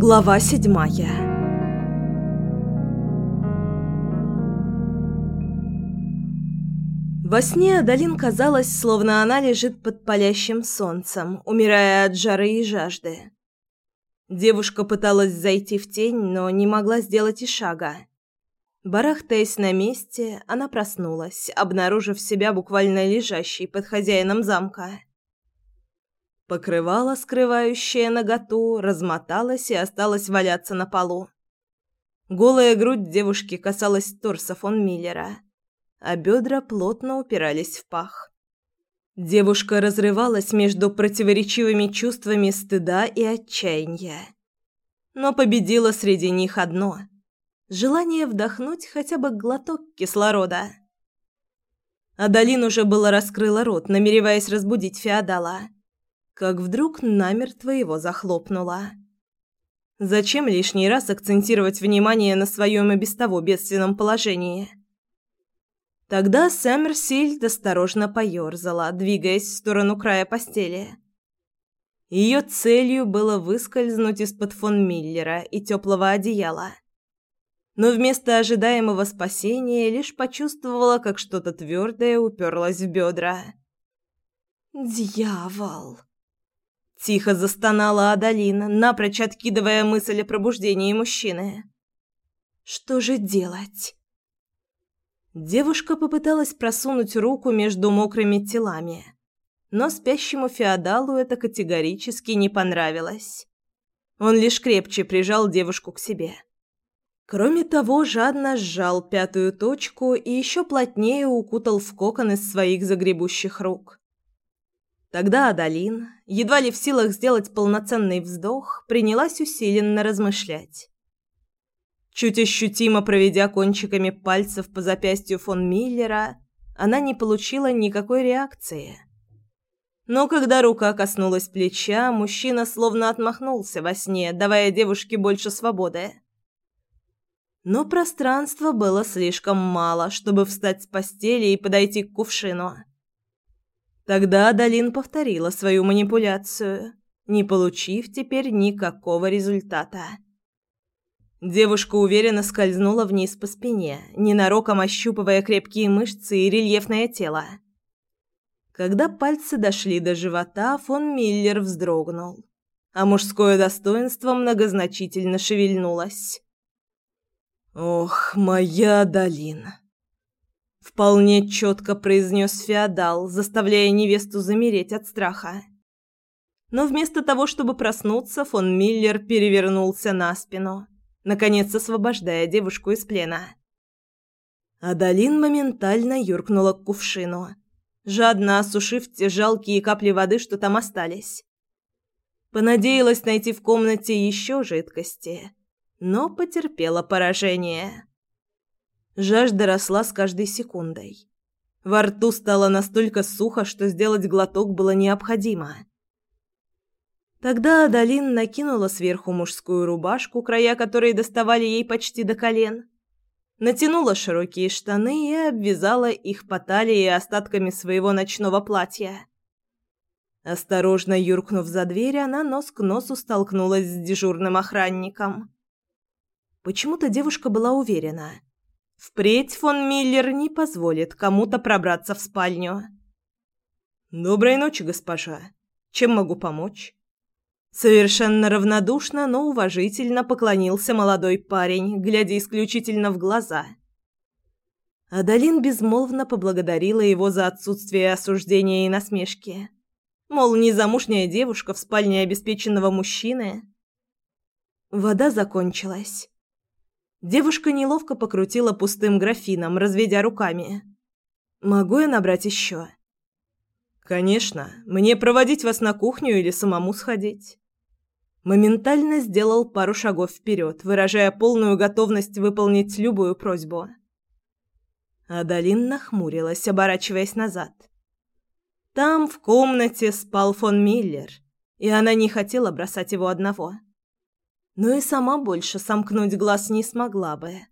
Глава седьмая Во сне Адалин казалось, словно она лежит под палящим солнцем, умирая от жары и жажды. Девушка пыталась зайти в тень, но не могла сделать и шага. Барахтаясь на месте, она проснулась, обнаружив себя буквально лежащей под хозяином замка. Покрывало, скрывающее наготу, размоталось и осталось валяться на полу. Голая грудь девушки касалась торса фон Миллера, а бедра плотно упирались в пах. Девушка разрывалась между противоречивыми чувствами стыда и отчаяния. Но победило среди них одно – желание вдохнуть хотя бы глоток кислорода. Адалин уже было раскрыла рот, намереваясь разбудить феодала – как вдруг намертво его захлопнула. Зачем лишний раз акцентировать внимание на своем и без того бедственном положении? Тогда Сэмерсильд осторожно поёрзала, двигаясь в сторону края постели. Ее целью было выскользнуть из-под фон Миллера и теплого одеяла. Но вместо ожидаемого спасения лишь почувствовала, как что-то твердое уперлось в бедра. «Дьявол!» Тихо застонала Адалина, напрочь откидывая мысль о пробуждении мужчины. «Что же делать?» Девушка попыталась просунуть руку между мокрыми телами, но спящему феодалу это категорически не понравилось. Он лишь крепче прижал девушку к себе. Кроме того, жадно сжал пятую точку и еще плотнее укутал в кокон из своих загребущих рук. Тогда Адалин, едва ли в силах сделать полноценный вздох, принялась усиленно размышлять. Чуть ощутимо проведя кончиками пальцев по запястью фон Миллера, она не получила никакой реакции. Но когда рука коснулась плеча, мужчина словно отмахнулся во сне, давая девушке больше свободы. Но пространства было слишком мало, чтобы встать с постели и подойти к кувшину. Тогда Адалин повторила свою манипуляцию, не получив теперь никакого результата. Девушка уверенно скользнула вниз по спине, ненароком ощупывая крепкие мышцы и рельефное тело. Когда пальцы дошли до живота, фон Миллер вздрогнул, а мужское достоинство многозначительно шевельнулось. «Ох, моя Адалина!» Вполне четко произнес феодал, заставляя невесту замереть от страха. Но вместо того, чтобы проснуться, фон Миллер перевернулся на спину, наконец освобождая девушку из плена. Адалин моментально юркнула к кувшину, жадно осушив те жалкие капли воды, что там остались. Понадеялась найти в комнате еще жидкости, но потерпела поражение. Жажда росла с каждой секундой. Во рту стало настолько сухо, что сделать глоток было необходимо. Тогда Адалин накинула сверху мужскую рубашку, края которой доставали ей почти до колен, натянула широкие штаны и обвязала их по талии остатками своего ночного платья. Осторожно юркнув за дверь, она нос к носу столкнулась с дежурным охранником. Почему-то девушка была уверена – Впредь фон Миллер не позволит кому-то пробраться в спальню. «Доброй ночи, госпожа. Чем могу помочь?» Совершенно равнодушно, но уважительно поклонился молодой парень, глядя исключительно в глаза. Адалин безмолвно поблагодарила его за отсутствие осуждения и насмешки. Мол, незамужняя девушка в спальне обеспеченного мужчины. Вода закончилась. Девушка неловко покрутила пустым графином, разведя руками. «Могу я набрать еще?» «Конечно. Мне проводить вас на кухню или самому сходить?» Моментально сделал пару шагов вперед, выражая полную готовность выполнить любую просьбу. Адалин нахмурилась, оборачиваясь назад. Там, в комнате, спал фон Миллер, и она не хотела бросать его одного но и сама больше сомкнуть глаз не смогла бы,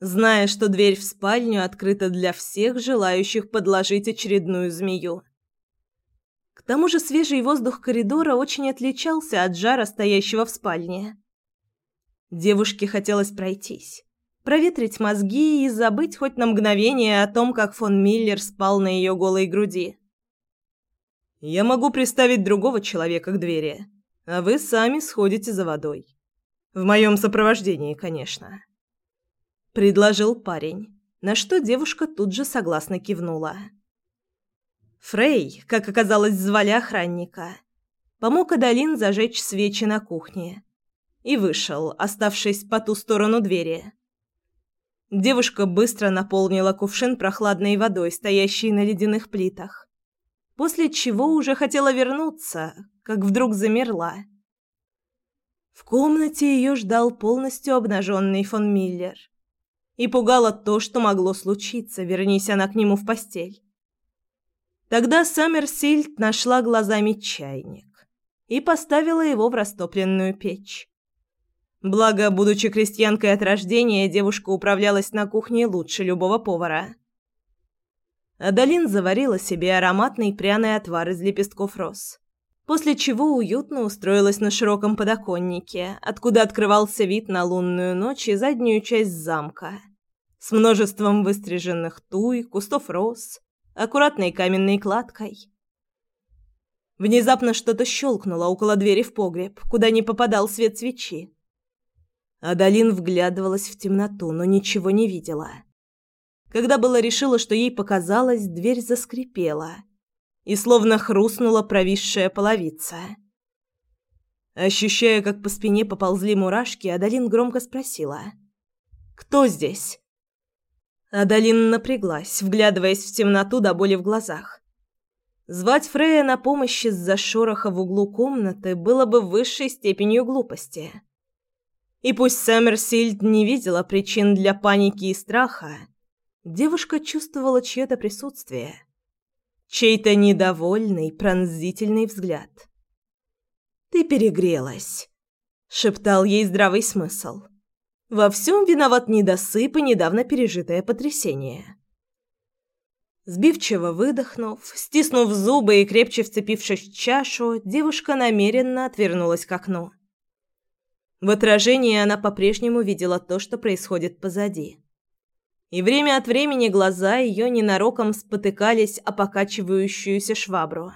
зная, что дверь в спальню открыта для всех желающих подложить очередную змею. К тому же свежий воздух коридора очень отличался от жара, стоящего в спальне. Девушке хотелось пройтись, проветрить мозги и забыть хоть на мгновение о том, как фон Миллер спал на ее голой груди. «Я могу приставить другого человека к двери, а вы сами сходите за водой. В моем сопровождении, конечно», — предложил парень, на что девушка тут же согласно кивнула. Фрей, как оказалось, звали охранника, помог Адалин зажечь свечи на кухне и вышел, оставшись по ту сторону двери. Девушка быстро наполнила кувшин прохладной водой, стоящей на ледяных плитах, после чего уже хотела вернуться, как вдруг замерла. В комнате ее ждал полностью обнаженный фон Миллер. И пугало то, что могло случиться, вернись она к нему в постель. Тогда Саммерсильд нашла глазами чайник и поставила его в растопленную печь. Благо, будучи крестьянкой от рождения, девушка управлялась на кухне лучше любого повара. Адалин заварила себе ароматный пряный отвар из лепестков роз, после чего уютно устроилась на широком подоконнике, откуда открывался вид на лунную ночь и заднюю часть замка, с множеством выстриженных туй, кустов роз, аккуратной каменной кладкой. Внезапно что-то щелкнуло около двери в погреб, куда не попадал свет свечи. Адалин вглядывалась в темноту, но ничего не видела. Когда была решила, что ей показалось, дверь заскрипела, и словно хрустнула провисшая половица. Ощущая, как по спине поползли мурашки, Адалин громко спросила: "Кто здесь?" Адалин напряглась, вглядываясь в темноту до боли в глазах. Звать Фрея на помощь из-за шороха в углу комнаты было бы высшей степенью глупости. И пусть Сэмерсильд не видела причин для паники и страха, девушка чувствовала чье-то присутствие. Чей-то недовольный, пронзительный взгляд. «Ты перегрелась», — шептал ей здравый смысл. «Во всем виноват недосып и недавно пережитое потрясение». Сбивчиво выдохнув, стиснув зубы и крепче вцепившись в чашу, девушка намеренно отвернулась к окну. В отражении она по-прежнему видела то, что происходит позади. И время от времени глаза ее ненароком спотыкались о покачивающуюся швабру.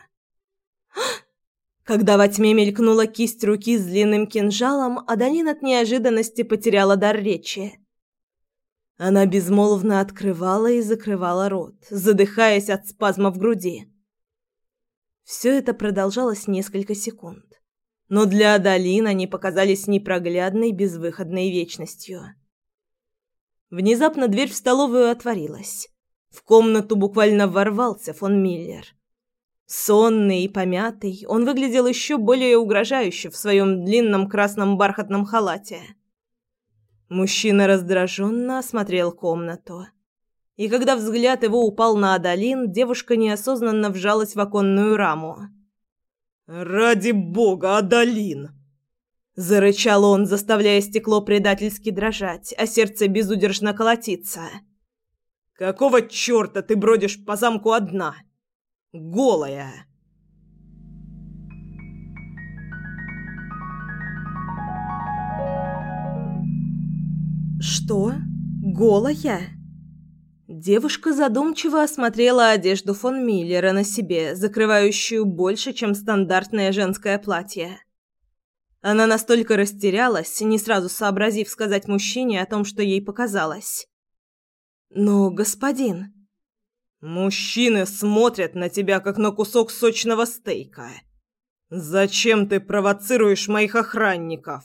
Когда во тьме мелькнула кисть руки с длинным кинжалом, Адалин от неожиданности потеряла дар речи. Она безмолвно открывала и закрывала рот, задыхаясь от спазма в груди. Все это продолжалось несколько секунд но для Адалин они показались непроглядной безвыходной вечностью. Внезапно дверь в столовую отворилась. В комнату буквально ворвался фон Миллер. Сонный и помятый, он выглядел еще более угрожающе в своем длинном красном бархатном халате. Мужчина раздраженно осмотрел комнату. И когда взгляд его упал на Адалин, девушка неосознанно вжалась в оконную раму. «Ради бога, Адалин!» Зарычал он, заставляя стекло предательски дрожать, а сердце безудержно колотиться. «Какого черта ты бродишь по замку одна? Голая!» «Что? Голая?» Девушка задумчиво осмотрела одежду фон Миллера на себе, закрывающую больше, чем стандартное женское платье. Она настолько растерялась, не сразу сообразив сказать мужчине о том, что ей показалось. «Но, господин...» «Мужчины смотрят на тебя, как на кусок сочного стейка. Зачем ты провоцируешь моих охранников?»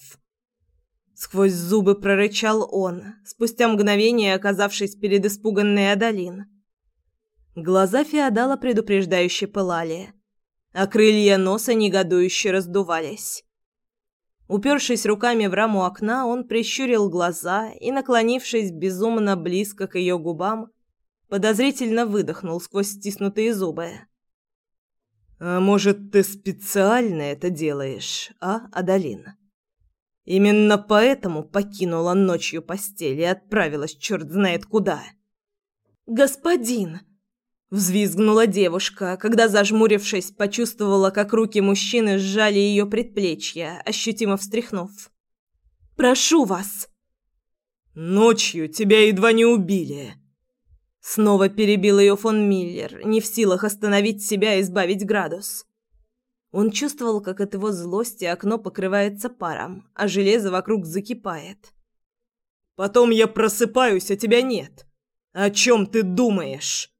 Сквозь зубы прорычал он, спустя мгновение оказавшись перед испуганной Адалин. Глаза Феодала предупреждающе пылали, а крылья носа негодующе раздувались. Упершись руками в раму окна, он прищурил глаза и, наклонившись безумно близко к ее губам, подозрительно выдохнул сквозь стиснутые зубы. «А может, ты специально это делаешь, а, Адалин?» Именно поэтому покинула ночью постель и отправилась черт знает куда. «Господин!» – взвизгнула девушка, когда, зажмурившись, почувствовала, как руки мужчины сжали ее предплечья, ощутимо встряхнув. Прошу вас!» «Ночью тебя едва не убили!» Снова перебил ее фон Миллер, не в силах остановить себя и сбавить градус. Он чувствовал, как от его злости окно покрывается паром, а железо вокруг закипает. «Потом я просыпаюсь, а тебя нет. О чем ты думаешь?»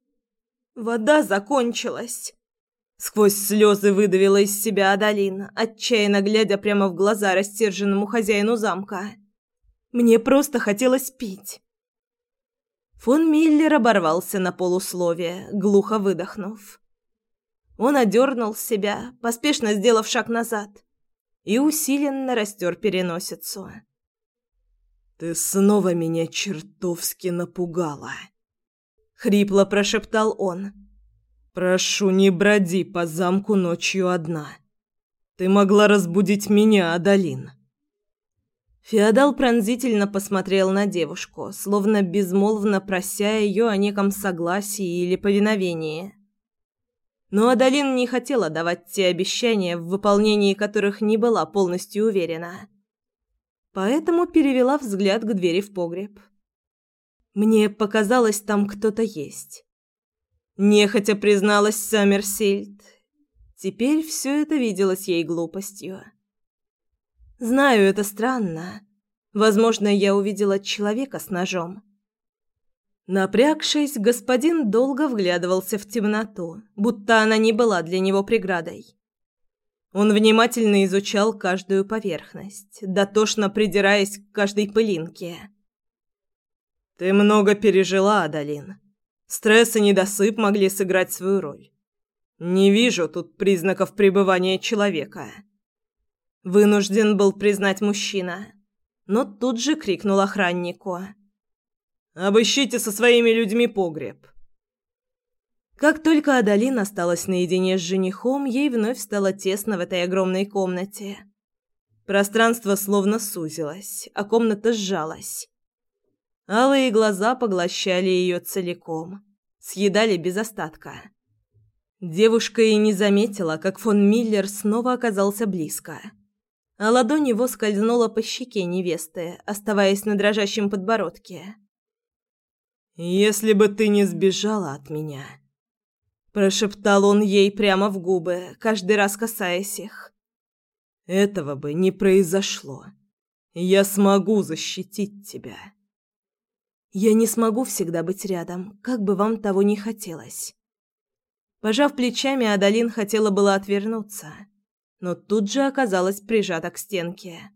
«Вода закончилась!» Сквозь слезы выдавила из себя Адалин, отчаянно глядя прямо в глаза растерженному хозяину замка. «Мне просто хотелось пить». Фон Миллер оборвался на полусловие, глухо выдохнув. Он одернул себя, поспешно сделав шаг назад, и усиленно растер переносицу. «Ты снова меня чертовски напугала!» — хрипло прошептал он. «Прошу, не броди по замку ночью одна. Ты могла разбудить меня, Адалин». Феодал пронзительно посмотрел на девушку, словно безмолвно прося ее о неком согласии или повиновении. Но Адалин не хотела давать те обещания, в выполнении которых не была полностью уверена. Поэтому перевела взгляд к двери в погреб. Мне показалось, там кто-то есть. Нехотя призналась Саммерсильд. Теперь все это виделось ей глупостью. Знаю, это странно. Возможно, я увидела человека с ножом. Напрягшись, господин долго вглядывался в темноту, будто она не была для него преградой. Он внимательно изучал каждую поверхность, дотошно придираясь к каждой пылинке. «Ты много пережила, Адалин. Стресс и недосып могли сыграть свою роль. Не вижу тут признаков пребывания человека. Вынужден был признать мужчина, но тут же крикнул охраннику: "Обыщите со своими людьми погреб". Как только Адалин осталась наедине с женихом, ей вновь стало тесно в этой огромной комнате. Пространство словно сузилось, а комната сжалась. Алые глаза поглощали ее целиком, съедали без остатка. Девушка и не заметила, как фон Миллер снова оказался близко. А ладонь его скользнула по щеке невесты, оставаясь на дрожащем подбородке. «Если бы ты не сбежала от меня», – прошептал он ей прямо в губы, каждый раз касаясь их. «Этого бы не произошло. Я смогу защитить тебя». Я не смогу всегда быть рядом, как бы вам того ни хотелось. Пожав плечами, Адалин хотела было отвернуться, но тут же оказалась прижата к стенке.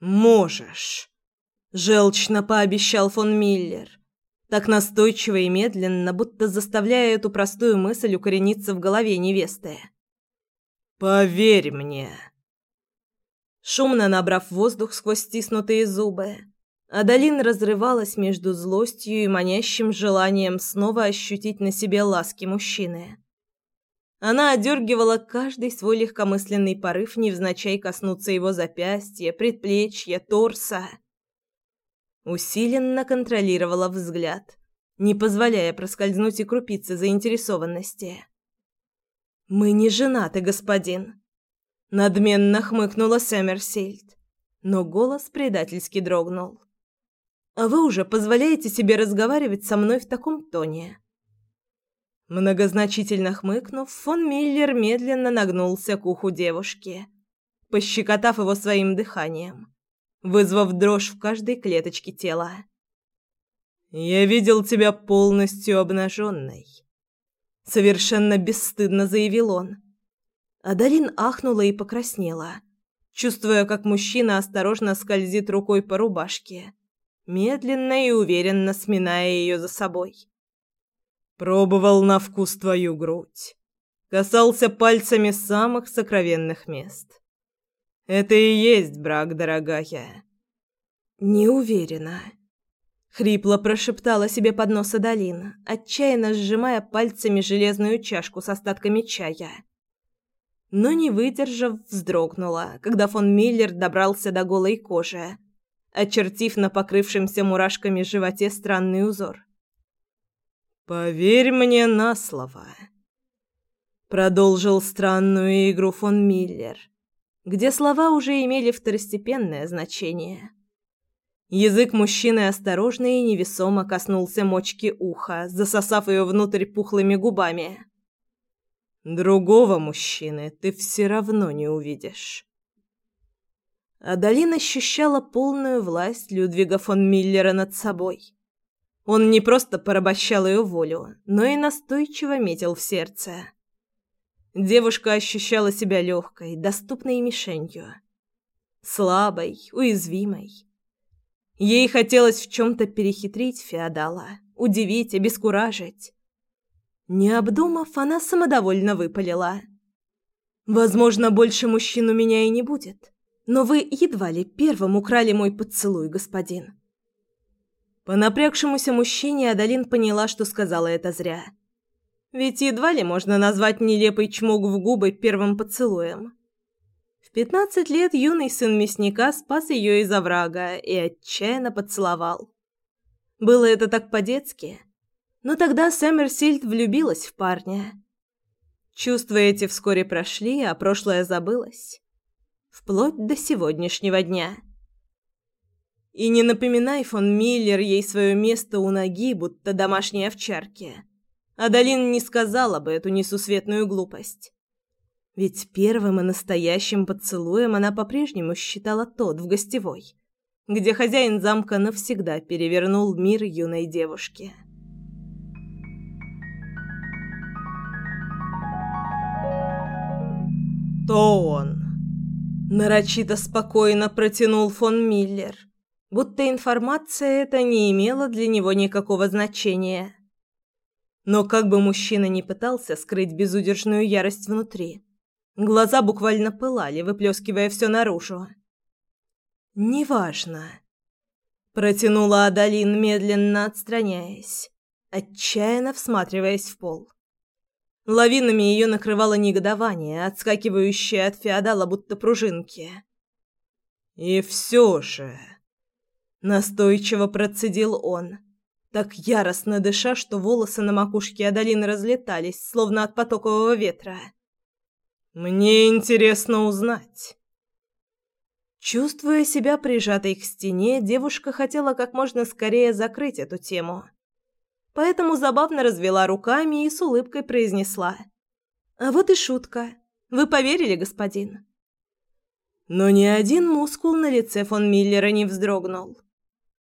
«Можешь», — желчно пообещал фон Миллер, так настойчиво и медленно, будто заставляя эту простую мысль укорениться в голове невесты. «Поверь мне». Шумно набрав воздух сквозь стиснутые зубы, Адалин разрывалась между злостью и манящим желанием снова ощутить на себе ласки мужчины. Она одергивала каждый свой легкомысленный порыв невзначай коснуться его запястья, предплечья, торса. Усиленно контролировала взгляд, не позволяя проскользнуть и крупицы заинтересованности. «Мы не женаты, господин», — надменно хмыкнула Сэмерсильд, но голос предательски дрогнул. А вы уже позволяете себе разговаривать со мной в таком тоне?» Многозначительно хмыкнув, фон Миллер медленно нагнулся к уху девушки, пощекотав его своим дыханием, вызвав дрожь в каждой клеточке тела. «Я видел тебя полностью обнаженной», — совершенно бесстыдно заявил он. Адалин ахнула и покраснела, чувствуя, как мужчина осторожно скользит рукой по рубашке медленно и уверенно сминая ее за собой. Пробовал на вкус твою грудь. Касался пальцами самых сокровенных мест. Это и есть брак, дорогая. Не уверена. Хрипло прошептала себе под нос Адалина, отчаянно сжимая пальцами железную чашку с остатками чая. Но не выдержав, вздрогнула, когда фон Миллер добрался до голой кожи очертив на покрывшемся мурашками животе странный узор. «Поверь мне на слово», — продолжил странную игру фон Миллер, где слова уже имели второстепенное значение. Язык мужчины осторожно и невесомо коснулся мочки уха, засосав ее внутрь пухлыми губами. «Другого мужчины ты все равно не увидишь». Адалин ощущала полную власть Людвига фон Миллера над собой. Он не просто порабощал ее волю, но и настойчиво метил в сердце. Девушка ощущала себя легкой, доступной мишенью. Слабой, уязвимой. Ей хотелось в чем-то перехитрить феодала, удивить, обескуражить. Не обдумав, она самодовольно выпалила. «Возможно, больше мужчин у меня и не будет, но вы едва ли первым украли мой поцелуй, господин». По напрягшемуся мужчине Адалин поняла, что сказала это зря. Ведь едва ли можно назвать нелепый чмок в губы первым поцелуем. В пятнадцать лет юный сын мясника спас ее из оврага и отчаянно поцеловал. Было это так по-детски. Но тогда Сэмерсильд влюбилась в парня. Чувства эти вскоре прошли, а прошлое забылось. Вплоть до сегодняшнего дня. И не напоминай, фон Миллер, ей свое место у ноги, будто домашней овчарки. Адалин не сказала бы эту несусветную глупость. Ведь первым и настоящим поцелуем она по-прежнему считала тот в гостевой, где хозяин замка навсегда перевернул мир юной девушки. «То он!» Нарочито спокойно протянул фон Миллер, будто информация эта не имела для него никакого значения. Но как бы мужчина ни пытался скрыть безудержную ярость внутри, глаза буквально пылали, выплескивая все наружу. «Неважно», — протянула Адалин, медленно отстраняясь, отчаянно всматриваясь в пол. Лавинами ее накрывало негодование, отскакивающее от феодала будто пружинки. «И все же...» — настойчиво процедил он — так яростно дыша, что волосы на макушке Адалины разлетались, словно от потокового ветра. «Мне интересно узнать». Чувствуя себя прижатой к стене, девушка хотела как можно скорее закрыть эту тему. Поэтому забавно развела руками и с улыбкой произнесла. «А вот и шутка. Вы поверили, господин?» Но ни один мускул на лице фон Миллера не вздрогнул.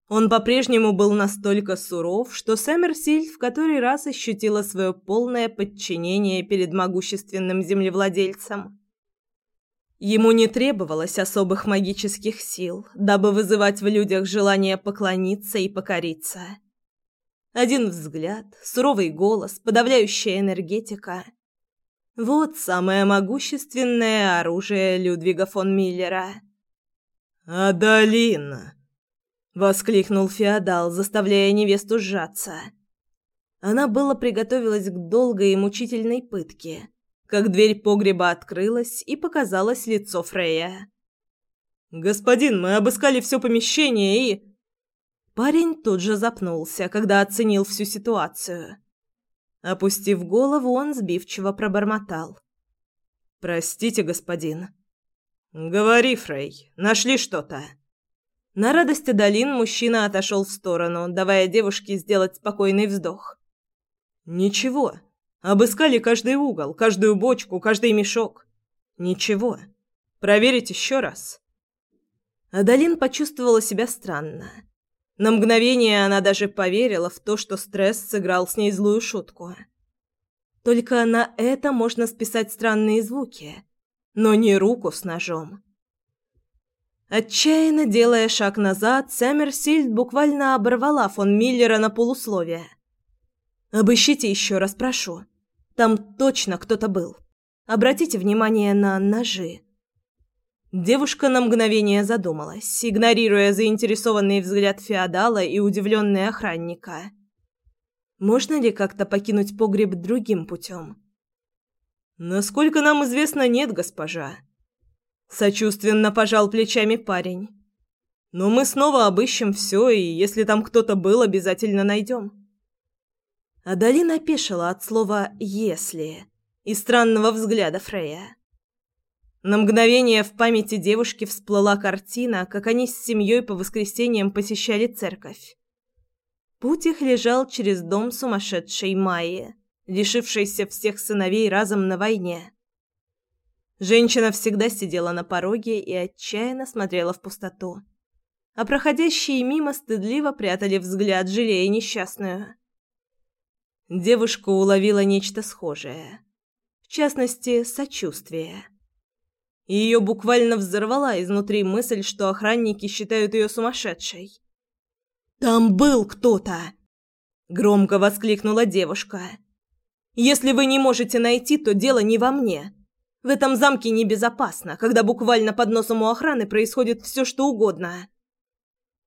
Он по-прежнему был настолько суров, что Сэмерсильд в который раз ощутила свое полное подчинение перед могущественным землевладельцем. Ему не требовалось особых магических сил, дабы вызывать в людях желание поклониться и покориться. Один взгляд, суровый голос, подавляющая энергетика – вот самое могущественное оружие Людвига фон Миллера. «Адалина!» воскликнул феодал, заставляя невесту сжаться. Она было приготовилась к долгой и мучительной пытке, как дверь погреба открылась и показалось лицо Фрея. «Господин, мы обыскали все помещение и...» Парень тут же запнулся, когда оценил всю ситуацию. Опустив голову, он сбивчиво пробормотал. «Простите, господин». «Говори, Фрей, нашли что-то?» На радость Адалин мужчина отошел в сторону, давая девушке сделать спокойный вздох. «Ничего. Обыскали каждый угол, каждую бочку, каждый мешок. Ничего. Проверить еще раз». Адалин почувствовала себя странно. На мгновение она даже поверила в то, что стресс сыграл с ней злую шутку. Только на это можно списать странные звуки, но не руку с ножом. Отчаянно делая шаг назад, Сэмерсильд буквально оборвала фон Миллера на полусловие. «Обыщите еще раз, прошу. Там точно кто-то был. Обратите внимание на ножи». Девушка на мгновение задумалась, игнорируя заинтересованный взгляд феодала и удивленный охранника. «Можно ли как-то покинуть погреб другим путем?» «Насколько нам известно, нет, госпожа», Сочувственно пожал плечами парень. Но мы снова обыщем все, и если там кто-то был, обязательно найдем. Адалина опешила от слова «если» и странного взгляда Фрея. На мгновение в памяти девушки всплыла картина, как они с семьей по воскресеньям посещали церковь. Путь их лежал через дом сумасшедшей Майи, лишившейся всех сыновей разом на войне. Женщина всегда сидела на пороге и отчаянно смотрела в пустоту. А проходящие мимо стыдливо прятали взгляд, жалея несчастную. Девушка уловила нечто схожее. В частности, сочувствие. Ее буквально взорвала изнутри мысль, что охранники считают ее сумасшедшей. «Там был кто-то!» — громко воскликнула девушка. «Если вы не можете найти, то дело не во мне. В этом замке небезопасно, когда буквально под носом у охраны происходит все, что угодно».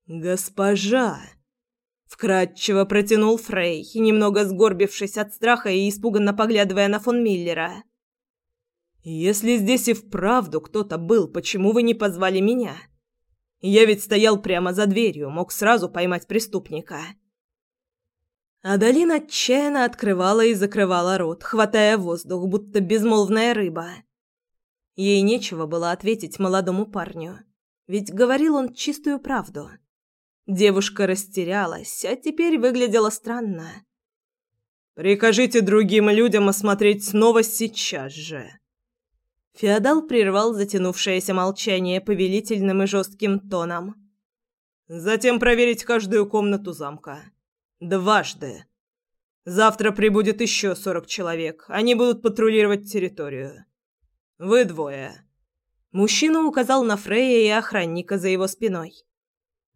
«Госпожа!» — вкратчиво протянул Фрей, немного сгорбившись от страха и испуганно поглядывая на фон Миллера. «Если здесь и вправду кто-то был, почему вы не позвали меня?» Я ведь стоял прямо за дверью, мог сразу поймать преступника. Адалин отчаянно открывала и закрывала рот, хватая воздух, будто безмолвная рыба. Ей нечего было ответить молодому парню, ведь говорил он чистую правду. Девушка растерялась, а теперь выглядела странно. «Прикажите другим людям осмотреть снова сейчас же», Феодал прервал затянувшееся молчание повелительным и жестким тоном. «Затем проверить каждую комнату замка. Дважды. Завтра прибудет еще сорок человек. Они будут патрулировать территорию. Вы двое». Мужчина указал на Фрея и охранника за его спиной.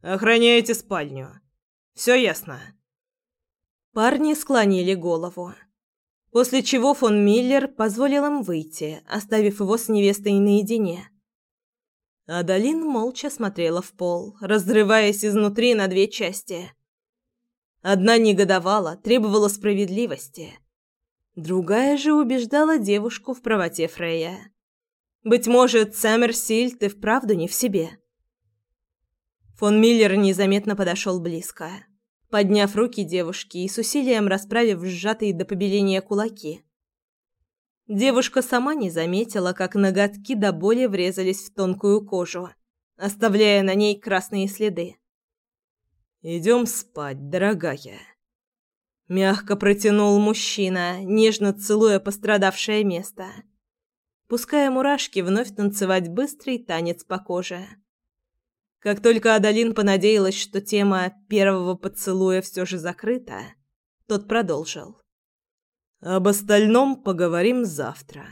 «Охраняете спальню. Все ясно?» Парни склонили голову после чего фон Миллер позволил им выйти, оставив его с невестой наедине. Адалин молча смотрела в пол, разрываясь изнутри на две части. Одна негодовала, требовала справедливости. Другая же убеждала девушку в правоте Фрея. Быть может, Сэмерсильд и вправду не в себе. Фон Миллер незаметно подошел близко подняв руки девушки и с усилием расправив сжатые до побеления кулаки. Девушка сама не заметила, как ноготки до боли врезались в тонкую кожу, оставляя на ней красные следы. «Идем спать, дорогая», — мягко протянул мужчина, нежно целуя пострадавшее место, пуская мурашки вновь танцевать быстрый танец по коже. Как только Адалин понадеялась, что тема первого поцелуя все же закрыта, тот продолжил. «Об остальном поговорим завтра».